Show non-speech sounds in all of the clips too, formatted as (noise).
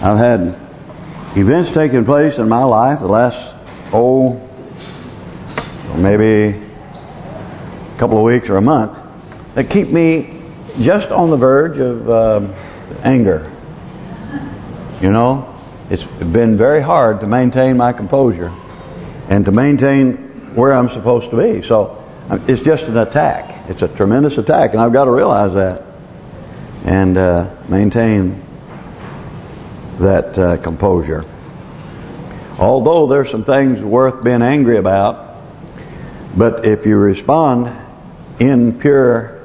I've had events taking place in my life the last, oh, maybe a couple of weeks or a month that keep me just on the verge of uh, anger. You know, it's been very hard to maintain my composure and to maintain where I'm supposed to be. So it's just an attack. It's a tremendous attack, and I've got to realize that and uh, maintain that uh, composure. Although there's some things worth being angry about, but if you respond in pure,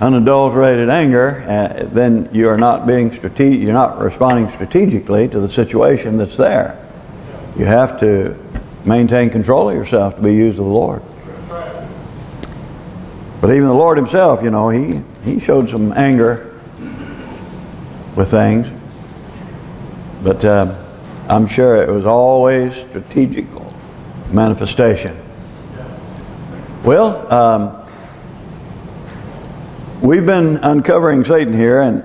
unadulterated anger, uh, then you are not being strategic. You're not responding strategically to the situation that's there. You have to maintain control of yourself to be used of the Lord. But even the Lord Himself, you know, He He showed some anger with things. But uh, I'm sure it was always strategical manifestation. Well, um, we've been uncovering Satan here, and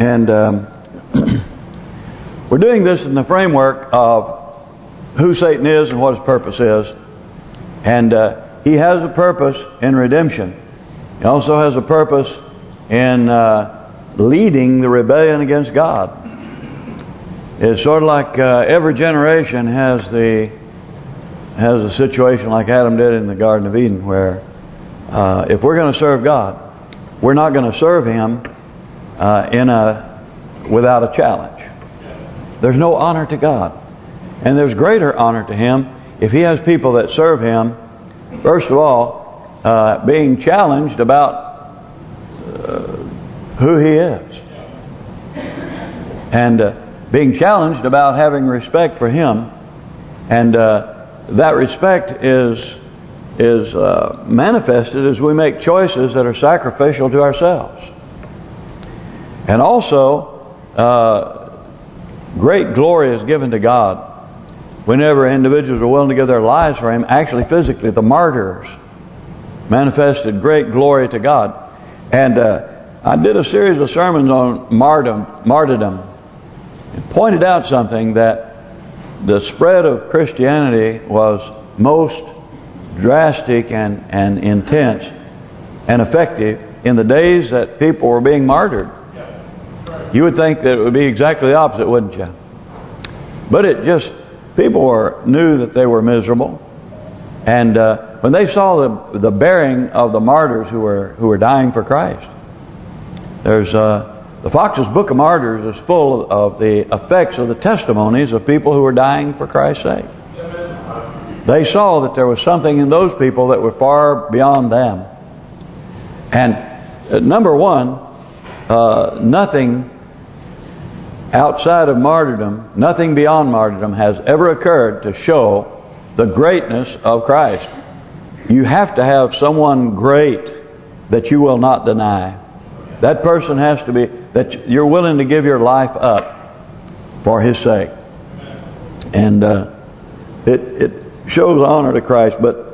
and um, (clears throat) we're doing this in the framework of who Satan is and what his purpose is. And uh, he has a purpose in redemption. He also has a purpose in uh, leading the rebellion against God. It's sort of like uh, every generation has the has a situation like Adam did in the Garden of Eden, where uh, if we're going to serve God, we're not going to serve Him uh, in a without a challenge. There's no honor to God. And there's greater honor to Him if He has people that serve Him, first of all, uh, being challenged about uh, who He is. And uh, being challenged about having respect for Him. And uh, that respect is is uh, manifested as we make choices that are sacrificial to ourselves. And also, uh, great glory is given to God whenever individuals are willing to give their lives for Him, actually physically, the martyrs manifested great glory to God. And uh, I did a series of sermons on martyrdom, martyrdom pointed out something that the spread of Christianity was most drastic and, and intense and effective in the days that people were being martyred. You would think that it would be exactly the opposite, wouldn't you? But it just people were knew that they were miserable, and uh, when they saw the the bearing of the martyrs who were who were dying for Christ, there's uh, the Foxe's Book of Martyrs is full of the effects of the testimonies of people who were dying for Christ's sake. They saw that there was something in those people that were far beyond them. And uh, number one, uh, nothing outside of martyrdom, nothing beyond martyrdom has ever occurred to show the greatness of Christ. You have to have someone great that you will not deny. That person has to be, that you're willing to give your life up for His sake. And uh, it it shows honor to Christ. But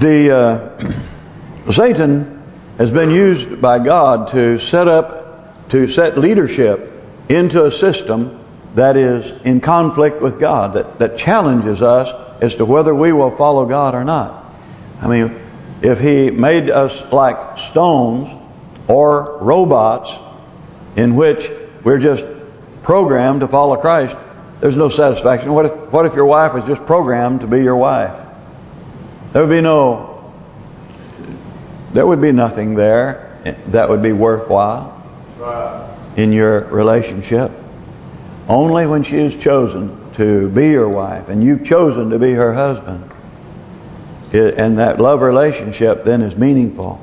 the uh, (clears throat) Satan has been used by God to set up, to set leadership into a system that is in conflict with God, that, that challenges us as to whether we will follow God or not. I mean, if He made us like stones or robots in which we're just programmed to follow Christ, there's no satisfaction. What if what if your wife is just programmed to be your wife? There would be no, there would be nothing there that would be worthwhile in your relationship. Only when she is chosen to be your wife and you've chosen to be her husband. And that love relationship then is meaningful.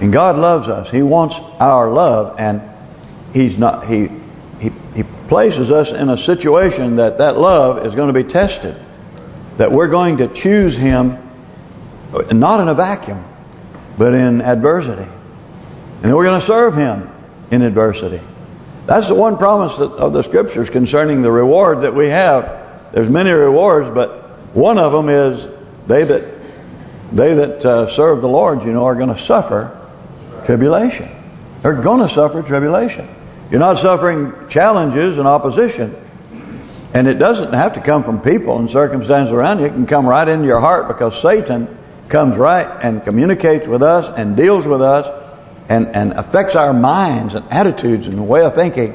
And God loves us. He wants our love and He's not He He He places us in a situation that that love is going to be tested. That we're going to choose Him not in a vacuum, but in adversity. And we're going to serve Him in adversity. That's the one promise of the Scriptures concerning the reward that we have. There's many rewards, but one of them is they that they that uh, serve the Lord, you know, are going to suffer tribulation. They're going to suffer tribulation. You're not suffering challenges and opposition. And it doesn't have to come from people and circumstances around you. It can come right into your heart because Satan comes right and communicates with us and deals with us and, and affects our minds and attitudes and way of thinking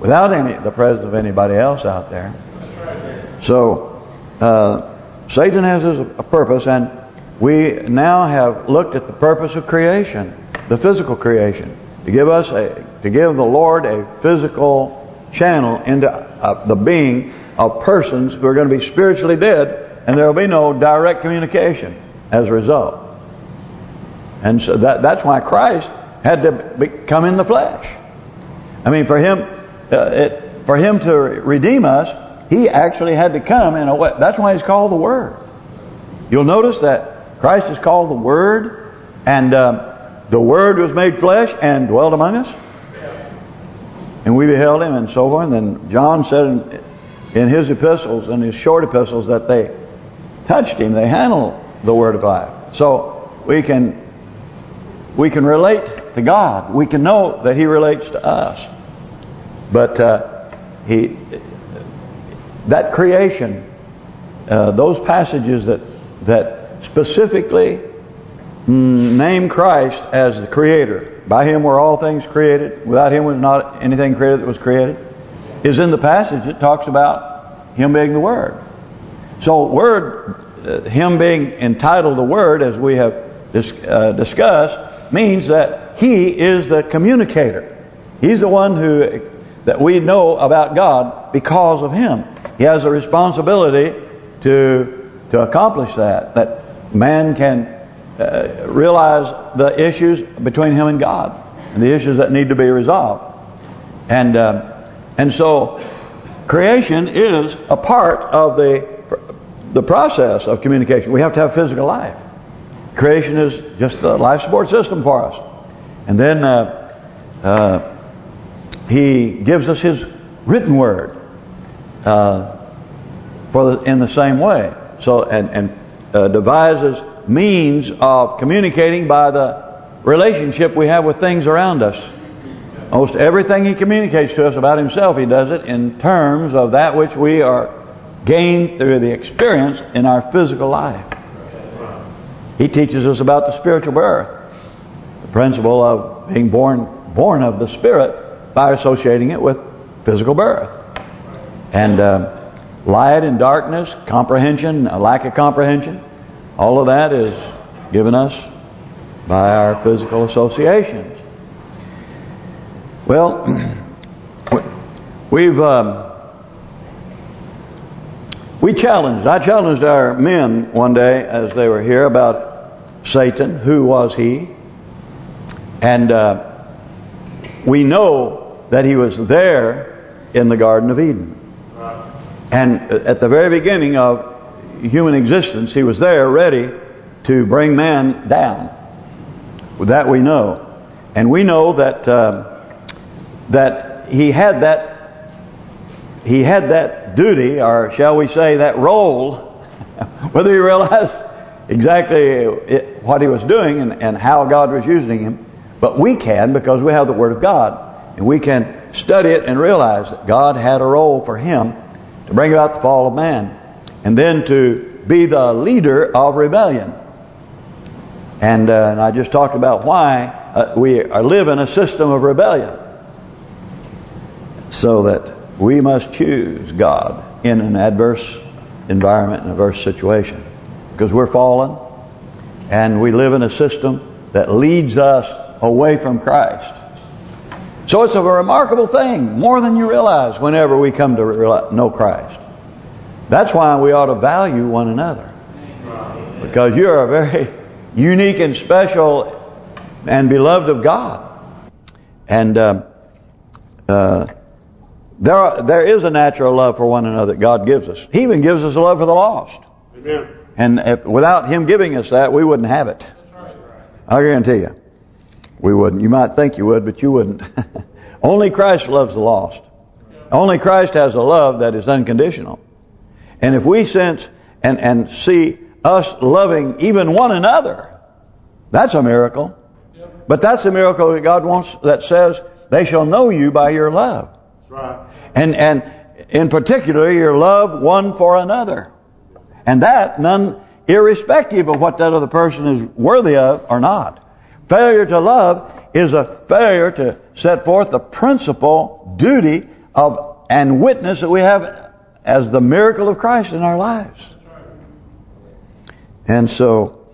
without any the presence of anybody else out there. So, uh, Satan has a purpose and we now have looked at the purpose of creation, the physical creation, to give us a to give the Lord a physical channel into uh, the being of persons who are going to be spiritually dead, and there will be no direct communication as a result. And so that that's why Christ had to be, come in the flesh. I mean, for him, uh, it, for him to redeem us, he actually had to come in a way. That's why he's called the Word. You'll notice that Christ is called the Word, and uh, the Word was made flesh and dwelt among us. And we beheld him and so forth. And then John said in, in his epistles, in his short epistles, that they touched him. They handled the word of life. So we can we can relate to God. We can know that He relates to us. But uh, He that creation, uh, those passages that that specifically name Christ as the Creator, by Him were all things created. Without Him was not anything created that was created. Is in the passage that talks about Him being the Word. So Word, uh, Him being entitled the Word, as we have dis uh, discussed, means that He is the communicator. He's the one who that we know about God because of Him. He has a responsibility to to accomplish that. That man can uh, realize the issues between him and God, and the issues that need to be resolved. And uh, and so, creation is a part of the the process of communication. We have to have physical life. Creation is just the life support system for us. And then uh, uh, He gives us His written word uh, for the, in the same way. So and and devises means of communicating by the relationship we have with things around us. Most everything he communicates to us about himself, he does it in terms of that which we are gained through the experience in our physical life. He teaches us about the spiritual birth, the principle of being born born of the Spirit by associating it with physical birth. And uh, light and darkness, comprehension, a lack of comprehension, all of that is given us by our physical associations. Well, (clears throat) we've um, we challenged. I challenged our men one day as they were here about Satan. Who was he? And uh, we know that he was there in the Garden of Eden. And at the very beginning of human existence, he was there ready to bring man down. That we know. And we know that uh, that he had that he had that duty, or shall we say that role, (laughs) whether he realized exactly what he was doing and, and how God was using him. But we can because we have the Word of God. And we can study it and realize that God had a role for him to bring about the fall of man and then to be the leader of rebellion. And, uh, and I just talked about why uh, we are, live in a system of rebellion. So that we must choose God in an adverse environment, an adverse situation. Because we're fallen and we live in a system that leads us away from Christ. So it's a remarkable thing, more than you realize whenever we come to know Christ. That's why we ought to value one another. Because you're a very unique and special and beloved of God. And uh, uh, there are, there is a natural love for one another that God gives us. He even gives us a love for the lost. Amen. And if, without Him giving us that, we wouldn't have it. I guarantee you. We wouldn't. You might think you would, but you wouldn't. (laughs) Only Christ loves the lost. Only Christ has a love that is unconditional. And if we sense and, and see us loving even one another, that's a miracle. But that's a miracle that God wants that says they shall know you by your love. Right. And and in particular, your love one for another. And that, none, irrespective of what that other person is worthy of or not. Failure to love is a failure to set forth the principal duty of and witness that we have as the miracle of Christ in our lives. And so,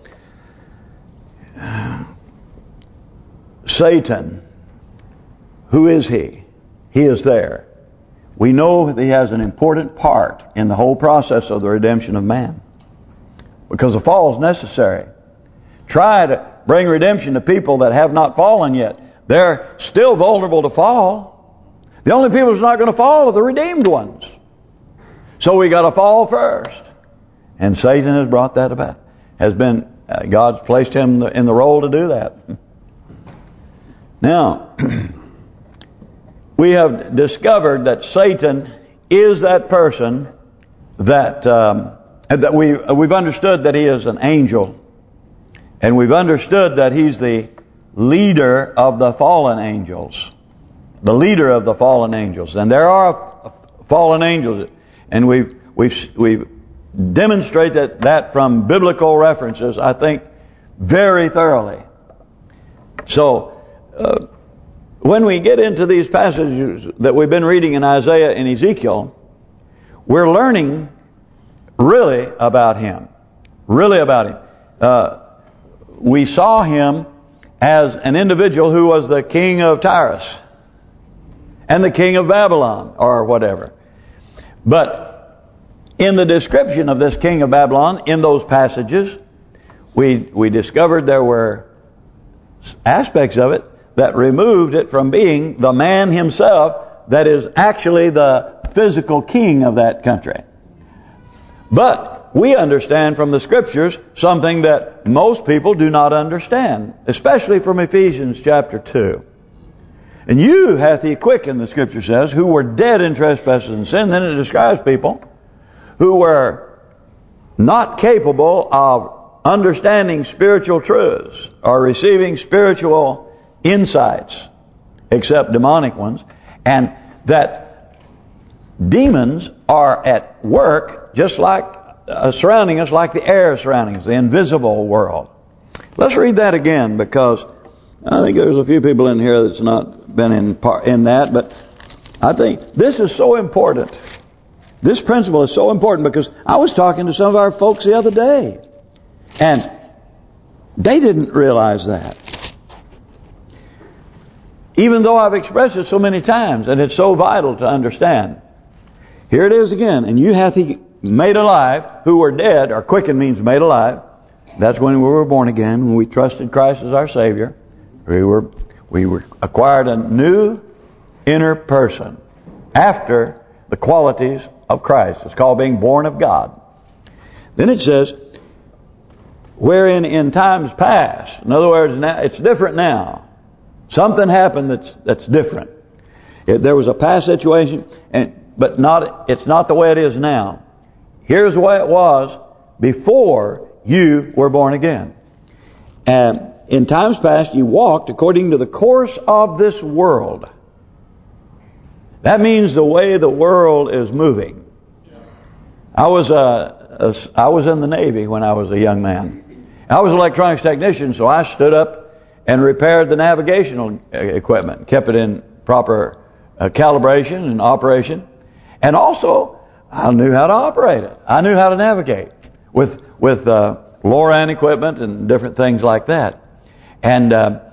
Satan, who is he? He is there. We know that he has an important part in the whole process of the redemption of man. Because the fall is necessary. Try to bring redemption to people that have not fallen yet. They're still vulnerable to fall. The only people who's not going to fall are the redeemed ones. So we got to fall first. And Satan has brought that about. Has been uh, God's placed him in the role to do that. (laughs) Now, (clears throat) we have discovered that Satan is that person that um, that we we've understood that he is an angel, and we've understood that he's the leader of the fallen angels, the leader of the fallen angels, and there are fallen angels, and we've we've we've demonstrated that from biblical references, I think, very thoroughly. So. Uh, when we get into these passages that we've been reading in Isaiah and Ezekiel, we're learning really about him. Really about him. Uh, we saw him as an individual who was the king of Tyrus and the king of Babylon or whatever. But in the description of this king of Babylon, in those passages, we we discovered there were aspects of it that removed it from being the man himself that is actually the physical king of that country. But we understand from the Scriptures something that most people do not understand, especially from Ephesians chapter 2. And you hath he quickened, the Scripture says, who were dead in trespasses and sin. Then it describes people who were not capable of understanding spiritual truths or receiving spiritual insights, except demonic ones, and that demons are at work just like uh, surrounding us, like the air surrounding us, the invisible world. Let's read that again because I think there's a few people in here that's not been in part in that, but I think this is so important. This principle is so important because I was talking to some of our folks the other day, and they didn't realize that. Even though I've expressed it so many times, and it's so vital to understand. Here it is again. And you hath he made alive who were dead, or quickened means made alive. That's when we were born again, when we trusted Christ as our Savior. We were we were acquired a new inner person after the qualities of Christ. It's called being born of God. Then it says, wherein in times past, in other words, now it's different now. Something happened that's that's different. It, there was a past situation, and but not it's not the way it is now. Here's the way it was before you were born again. And in times past, you walked according to the course of this world. That means the way the world is moving. I was a I was in the Navy when I was a young man. I was an electronics technician, so I stood up and repaired the navigational uh, equipment, kept it in proper uh, calibration and operation. And also, I knew how to operate it. I knew how to navigate with with uh, LORAN equipment and different things like that. And uh,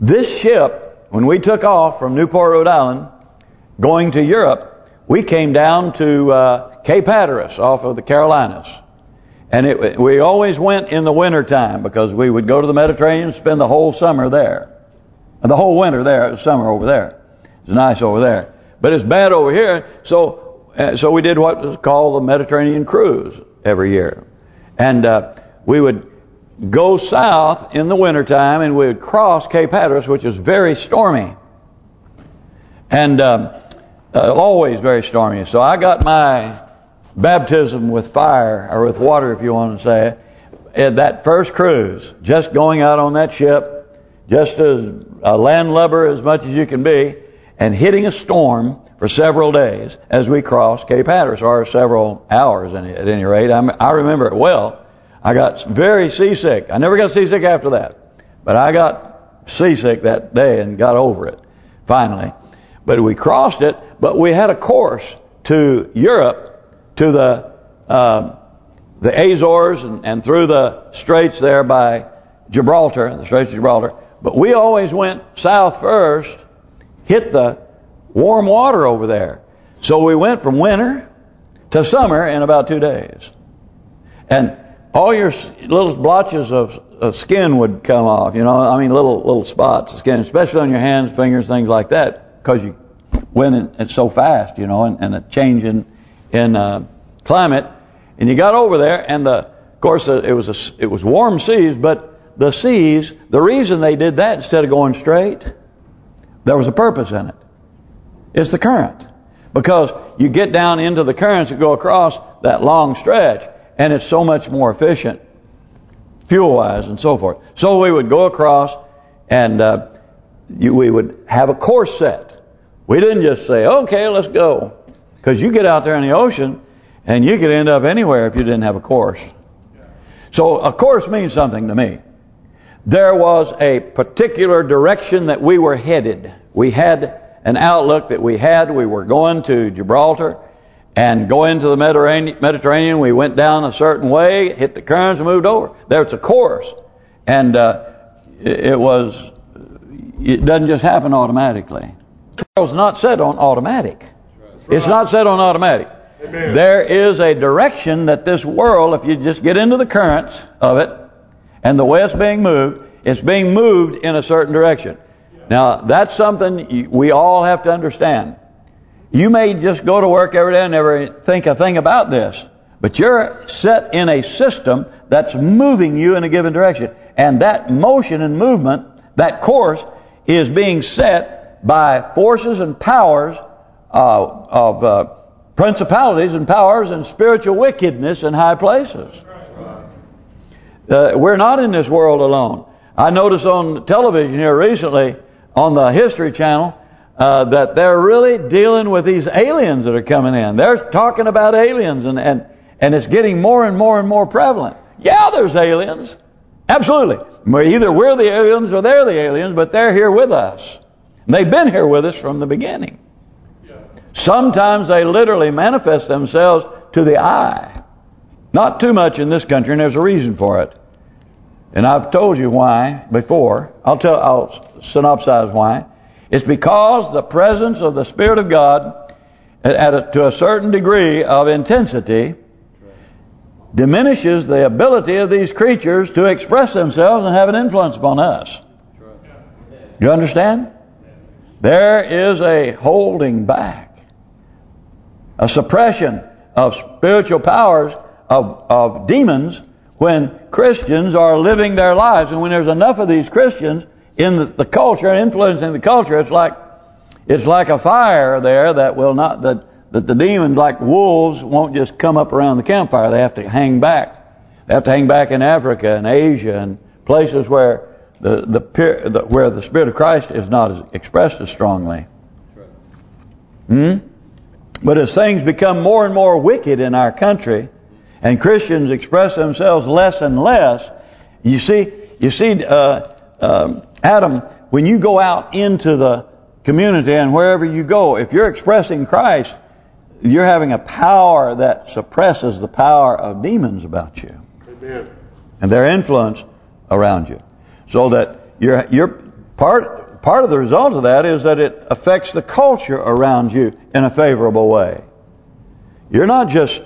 this ship, when we took off from Newport, Rhode Island, going to Europe, we came down to uh, Cape Hatteras off of the Carolinas. And it, we always went in the winter time because we would go to the Mediterranean and spend the whole summer there. The whole winter there, summer over there. It's nice over there. But it's bad over here, so uh, so we did what was called the Mediterranean cruise every year. And uh, we would go south in the wintertime and we would cross Cape Hatteras, which is very stormy. And um, uh, always very stormy. So I got my baptism with fire, or with water if you want to say it, at that first cruise, just going out on that ship, just as a landlubber as much as you can be, and hitting a storm for several days as we crossed Cape Hatteras, or several hours at any rate. I remember it well. I got very seasick. I never got seasick after that. But I got seasick that day and got over it, finally. But we crossed it, but we had a course to Europe, to the uh, the Azores and, and through the straits there by Gibraltar, the Straits of Gibraltar. But we always went south first, hit the warm water over there. So we went from winter to summer in about two days. And all your little blotches of, of skin would come off, you know, I mean little little spots of skin, especially on your hands, fingers, things like that, because you went in, so fast, you know, and, and a change in, in uh, climate. And you got over there, and the, of course, uh, it was a, it was warm seas, but the seas, the reason they did that instead of going straight, there was a purpose in it. It's the current. Because you get down into the currents that go across that long stretch, and it's so much more efficient, fuel-wise and so forth. So we would go across, and uh, you, we would have a course set. We didn't just say, okay, let's go. Because you get out there in the ocean, and you could end up anywhere if you didn't have a course. So a course means something to me. There was a particular direction that we were headed. We had an outlook that we had. We were going to Gibraltar and go into the Mediterranean. We went down a certain way, hit the currents, and moved over. There's a course. And uh, it was, it doesn't just happen automatically. It's not set on automatic. It's not set on automatic. Amen. There is a direction that this world, if you just get into the currents of it, and the way it's being moved, it's being moved in a certain direction. Now, that's something we all have to understand. You may just go to work every day and never think a thing about this. But you're set in a system that's moving you in a given direction. And that motion and movement, that course, is being set by forces and powers uh, of uh, principalities and powers and spiritual wickedness in high places. Uh, we're not in this world alone. I noticed on television here recently, on the History Channel, uh, that they're really dealing with these aliens that are coming in. They're talking about aliens, and and and it's getting more and more and more prevalent. Yeah, there's aliens. Absolutely. Either we're the aliens or they're the aliens, but they're here with us. They've been here with us from the beginning. Sometimes they literally manifest themselves to the eye. Not too much in this country, and there's a reason for it. And I've told you why before. I'll tell. I'll synopsize why. It's because the presence of the Spirit of God, at a, to a certain degree of intensity, diminishes the ability of these creatures to express themselves and have an influence upon us. You understand? There is a holding back a suppression of spiritual powers of, of demons when Christians are living their lives. And when there's enough of these Christians in the, the culture and influencing the culture, it's like it's like a fire there that will not that that the demons like wolves won't just come up around the campfire. They have to hang back. They have to hang back in Africa and Asia and places where the the, the where the Spirit of Christ is not as expressed as strongly. Hmm. But as things become more and more wicked in our country, and Christians express themselves less and less, you see, you see, uh, uh, Adam, when you go out into the community and wherever you go, if you're expressing Christ, you're having a power that suppresses the power of demons about you. Amen. And their influence around you. So that you're, you're part part of the result of that is that it affects the culture around you in a favorable way. You're not just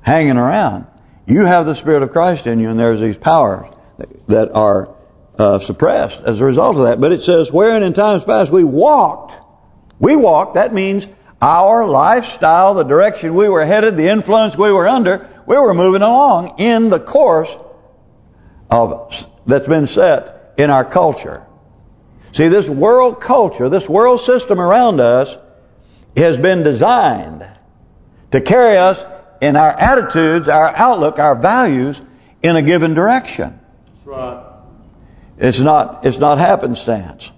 hanging around. You have the Spirit of Christ in you, and there's these powers that are uh, suppressed as a result of that. But it says, wherein in times past we walked. We walked, that means our lifestyle, the direction we were headed, the influence we were under, we were moving along in the course of that's been set in our culture. See, this world culture, this world system around us has been designed to carry us in our attitudes, our outlook, our values in a given direction. That's right. It's not it's not happenstance.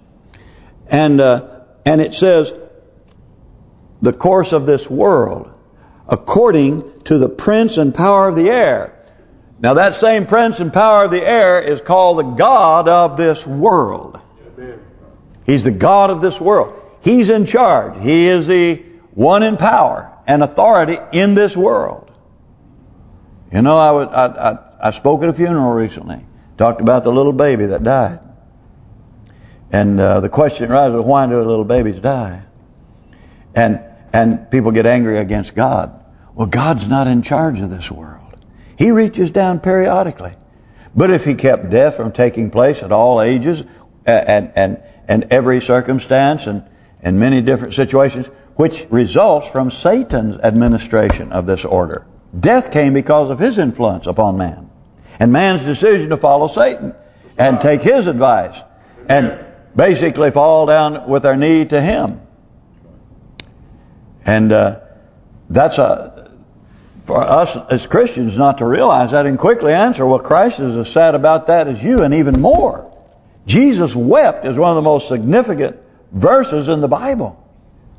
And uh, and it says, the course of this world, according to the prince and power of the air. Now that same prince and power of the air is called the God of this world. He's the God of this world. He's in charge. He is the one in power and authority in this world. You know, I, was, I, I, I spoke at a funeral recently. Talked about the little baby that died. And uh, the question arises, why do little babies die? And and people get angry against God. Well, God's not in charge of this world. He reaches down periodically. But if He kept death from taking place at all ages and and and every circumstance and and many different situations, which results from Satan's administration of this order. Death came because of his influence upon man. And man's decision to follow Satan and take his advice. And basically fall down with their knee to him. And uh, that's a for us as Christians not to realize that and quickly answer, well, Christ is as sad about that as you and even more. Jesus wept is one of the most significant verses in the Bible.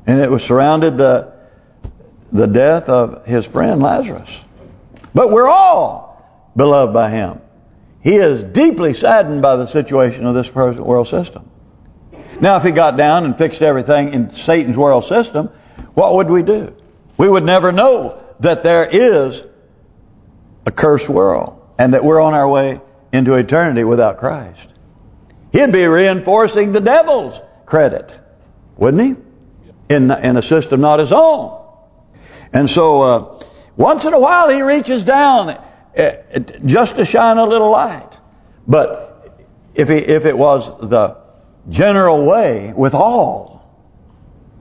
And it was surrounded the the death of his friend Lazarus. But we're all beloved by him. He is deeply saddened by the situation of this present world system. Now, if he got down and fixed everything in Satan's world system, what would we do? We would never know that there is a cursed world and that we're on our way into eternity without Christ. He'd be reinforcing the devil's credit, wouldn't he? In in a system not his own. And so, uh, once in a while he reaches down just to shine a little light. But if he if it was the general way with all,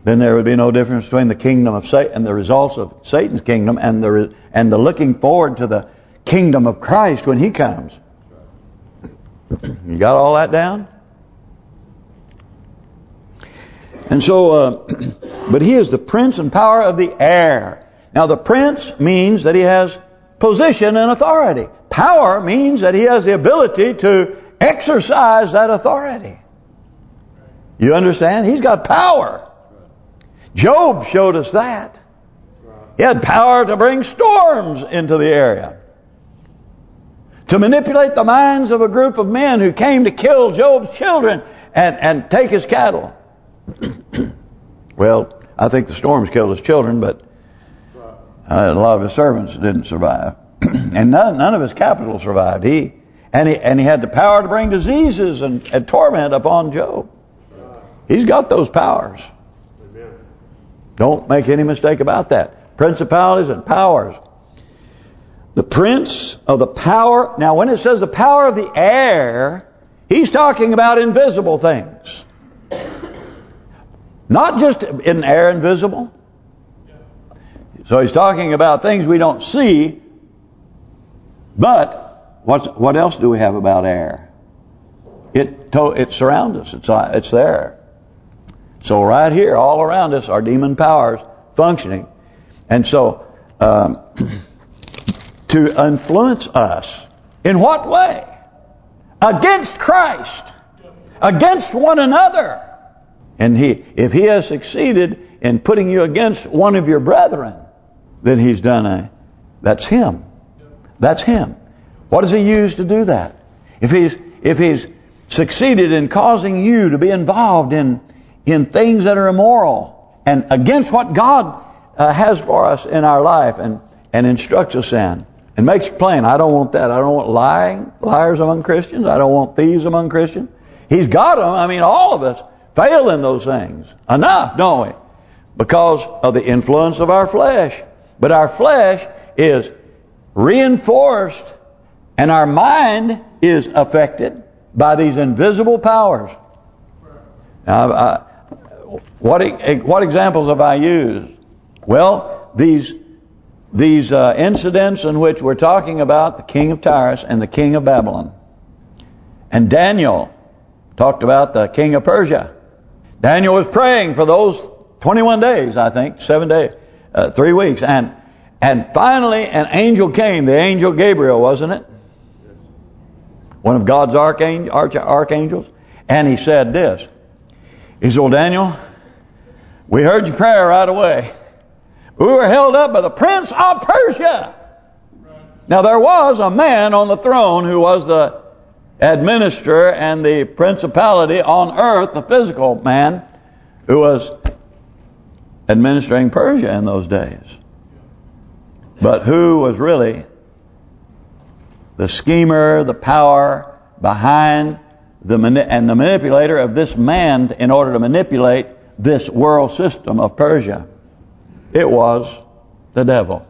then there would be no difference between the kingdom of Satan and the results of Satan's kingdom and the and the looking forward to the kingdom of Christ when He comes. (clears throat) You got all that down? And so, uh, (clears throat) but He is the prince and power of the air. Now the prince means that he has position and authority. Power means that he has the ability to exercise that authority. You understand? He's got power. Job showed us that. He had power to bring storms into the area. To manipulate the minds of a group of men who came to kill Job's children and, and take his cattle. (clears throat) well, I think the storms killed his children, but uh, a lot of his servants didn't survive. (clears throat) and none none of his capital survived. He and he and he had the power to bring diseases and, and torment upon Job. He's got those powers. Amen. Don't make any mistake about that. Principalities and powers. The prince of the power. Now, when it says the power of the air, he's talking about invisible things. Not just in air invisible. So he's talking about things we don't see. But what what else do we have about air? It it surrounds us. It's it's there. So right here, all around us, are demon powers functioning. And so, um, (clears throat) to influence us, in what way? Against Christ. Against one another. And he, if he has succeeded in putting you against one of your brethren, then he's done a, that's him. That's him. What does he use to do that? If he's, if he's succeeded in causing you to be involved in in things that are immoral and against what God uh, has for us in our life and, and instructs us in. And makes plain, I don't want that. I don't want lying, liars among Christians. I don't want thieves among Christians. He's got them. I mean, all of us fail in those things. Enough, don't we? Because of the influence of our flesh. But our flesh is reinforced and our mind is affected by these invisible powers. Now, I, what what examples have I used? Well, these these uh, incidents in which we're talking about the king of Tyrus and the king of Babylon. And Daniel talked about the king of Persia. Daniel was praying for those 21 days, I think, seven days, uh, three weeks. And and finally an angel came, the angel Gabriel, wasn't it? One of God's archangels. And he said this, he said, well, Daniel, We heard your prayer right away. We were held up by the prince of Persia. Now there was a man on the throne who was the administrator and the principality on earth, the physical man, who was administering Persia in those days. But who was really the schemer, the power behind the and the manipulator of this man in order to manipulate this world system of Persia? It was the devil.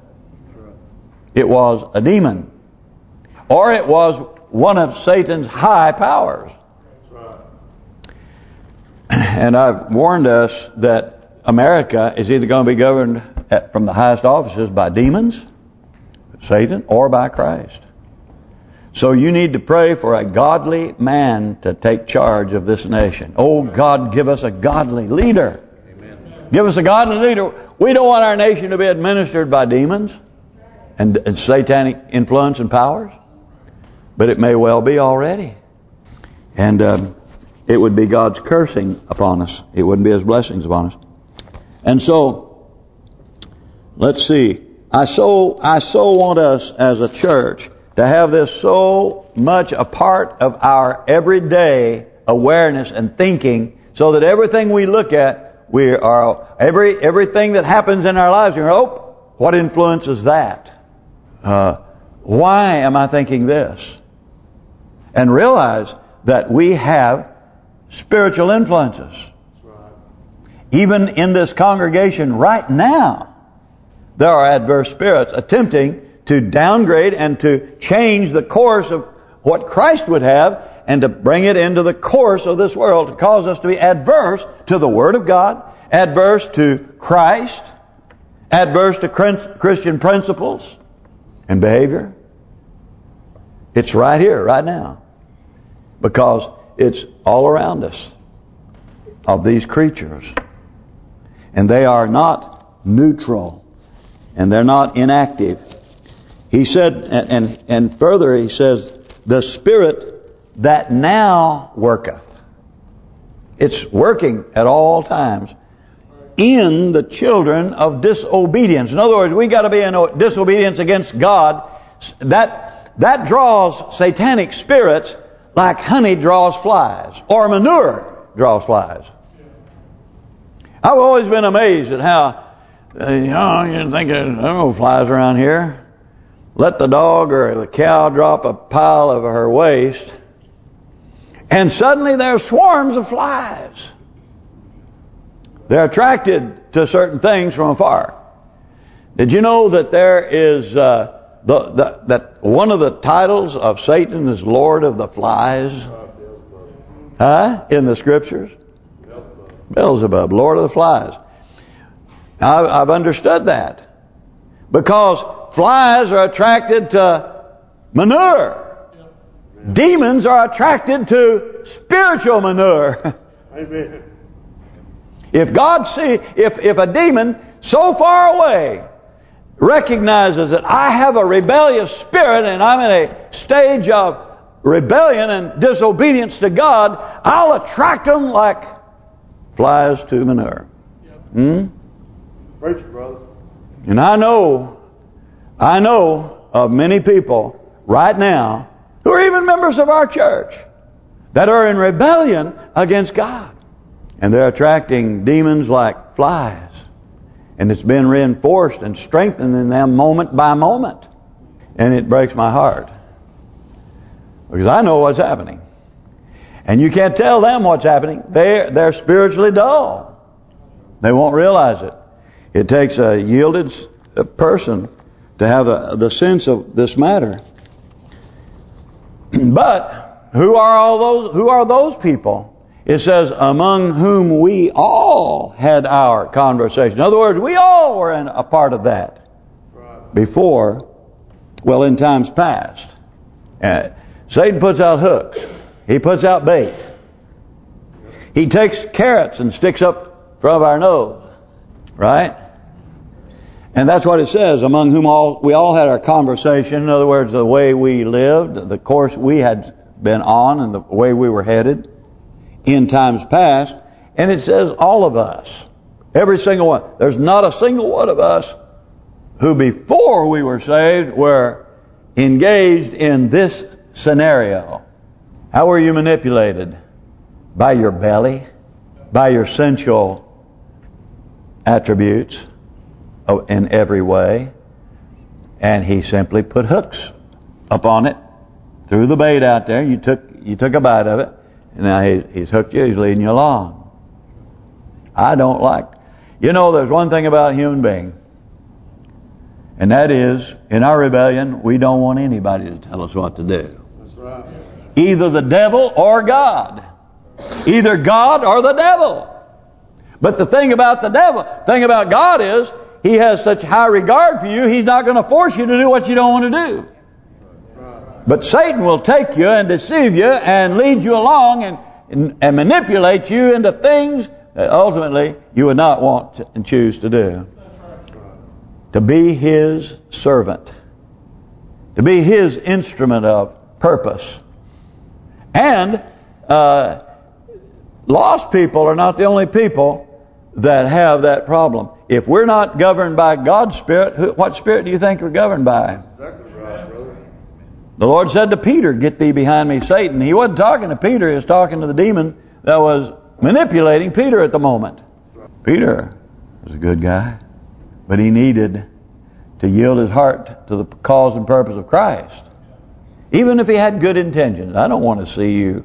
It was a demon. Or it was one of Satan's high powers. And I've warned us that America is either going to be governed at, from the highest offices by demons, Satan, or by Christ. So you need to pray for a godly man to take charge of this nation. Oh God, give us a godly leader. Amen. Give us a godly leader. We don't want our nation to be administered by demons and, and satanic influence and powers. But it may well be already. And um, it would be God's cursing upon us. It wouldn't be His blessings upon us. And so, let's see. I so I so want us as a church to have this so much a part of our everyday awareness and thinking, so that everything we look at, we are every everything that happens in our lives, you know, oh, what influences that? Uh, why am I thinking this? And realize that we have spiritual influences. Even in this congregation right now, there are adverse spirits attempting to downgrade and to change the course of what Christ would have and to bring it into the course of this world to cause us to be adverse to the Word of God, adverse to Christ, adverse to Christian principles and behavior. It's right here, right now. Because it's all around us of these creatures. And they are not neutral. And they're not inactive. He said, and, and, and further he says, the Spirit that now worketh. It's working at all times in the children of disobedience. In other words, we got to be in disobedience against God. That that draws satanic spirits like honey draws flies or manure draws flies. I've always been amazed at how, uh, you know, you think there are no flies around here. Let the dog or the cow drop a pile of her waste, and suddenly there are swarms of flies. They're attracted to certain things from afar. Did you know that there is uh, the, the, that one of the titles of Satan is Lord of the Flies? Huh? In the Scriptures? Beelzebub, Lord of the Flies. I've, I've understood that. Because flies are attracted to manure. Demons are attracted to spiritual manure. (laughs) Amen. If God see, if if a demon so far away recognizes that I have a rebellious spirit and I'm in a stage of rebellion and disobedience to God, I'll attract them like flies to manure. Hmm? Preach, brother. And I know, I know of many people right now who are even members of our church that are in rebellion against God. And they're attracting demons like flies. And it's been reinforced and strengthened in them moment by moment. And it breaks my heart. Because I know what's happening. And you can't tell them what's happening. They're, they're spiritually dull. They won't realize it. It takes a yielded person to have the, the sense of this matter. (clears throat) But who are all those? Who are those people? It says, among whom we all had our conversation. In other words, we all were in a part of that before, well, in times past. Uh, Satan puts out hooks. He puts out bait. He takes carrots and sticks up of our nose. Right? And that's what it says, among whom all we all had our conversation. In other words, the way we lived, the course we had been on, and the way we were headed in times past. And it says all of us. Every single one. There's not a single one of us who before we were saved were engaged in this scenario. How were you manipulated? By your belly? By your sensual attributes oh, in every way? And he simply put hooks upon it, threw the bait out there, you took you took a bite of it, and now he, he's hooked you, he's leading you along. I don't like... You know, there's one thing about a human being, and that is, in our rebellion, we don't want anybody to tell us what to do. Either the devil or God. Either God or the devil. But the thing about the devil, thing about God is, He has such high regard for you, He's not going to force you to do what you don't want to do. But Satan will take you and deceive you and lead you along and, and, and manipulate you into things that ultimately you would not want to, and choose to do. To be his servant. To be his instrument of purpose. And uh, lost people are not the only people that have that problem. If we're not governed by God's Spirit, what Spirit do you think we're governed by? The Lord said to Peter, get thee behind me, Satan. He wasn't talking to Peter, he was talking to the demon that was manipulating Peter at the moment. Peter was a good guy, but he needed to yield his heart to the cause and purpose of Christ. Even if he had good intentions. I don't want to see you,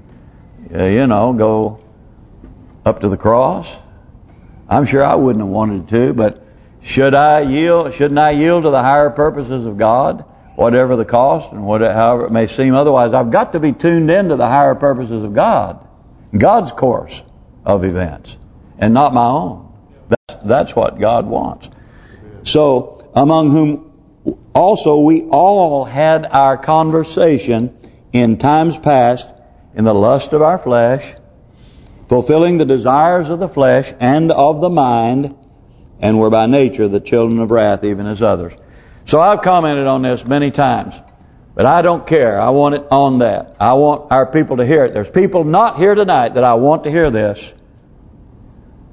uh, you know, go up to the cross. I'm sure I wouldn't have wanted to, but should I yield? Shouldn't I yield to the higher purposes of God, whatever the cost and whatever, however it may seem? Otherwise, I've got to be tuned into the higher purposes of God, God's course of events and not my own. That's, that's what God wants. So, among whom also we all had our conversation in times past in the lust of our flesh, fulfilling the desires of the flesh and of the mind, and were by nature the children of wrath even as others. So I've commented on this many times. But I don't care. I want it on that. I want our people to hear it. There's people not here tonight that I want to hear this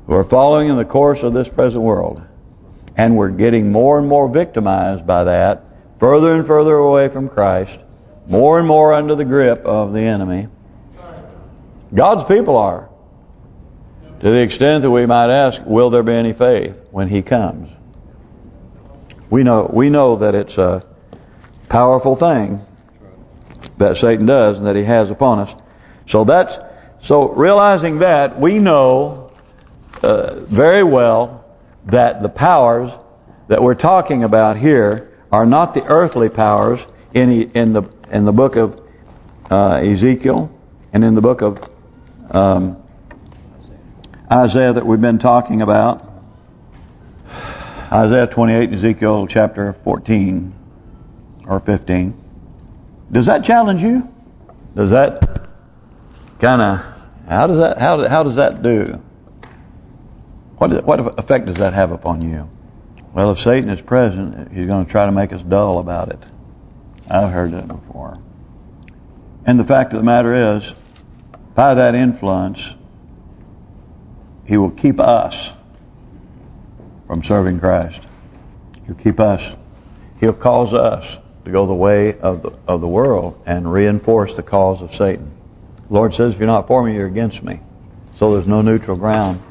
who are following in the course of this present world. And we're getting more and more victimized by that, further and further away from Christ, more and more under the grip of the enemy. God's people are. To the extent that we might ask, will there be any faith when He comes? We know we know that it's a powerful thing that Satan does and that he has upon us. So that's so realizing that we know uh, very well that the powers that we're talking about here are not the earthly powers in in the in the book of uh, Ezekiel and in the book of um, Isaiah that we've been talking about. Isaiah 28, Ezekiel chapter 14 or 15. Does that challenge you? Does that kind of how does that how how does that do? What what effect does that have upon you? Well, if Satan is present, he's going to try to make us dull about it. I've heard that before. And the fact of the matter is, by that influence, he will keep us from serving Christ. He'll keep us. He'll cause us to go the way of the of the world and reinforce the cause of Satan. The Lord says, if you're not for me, you're against me. So there's no neutral ground.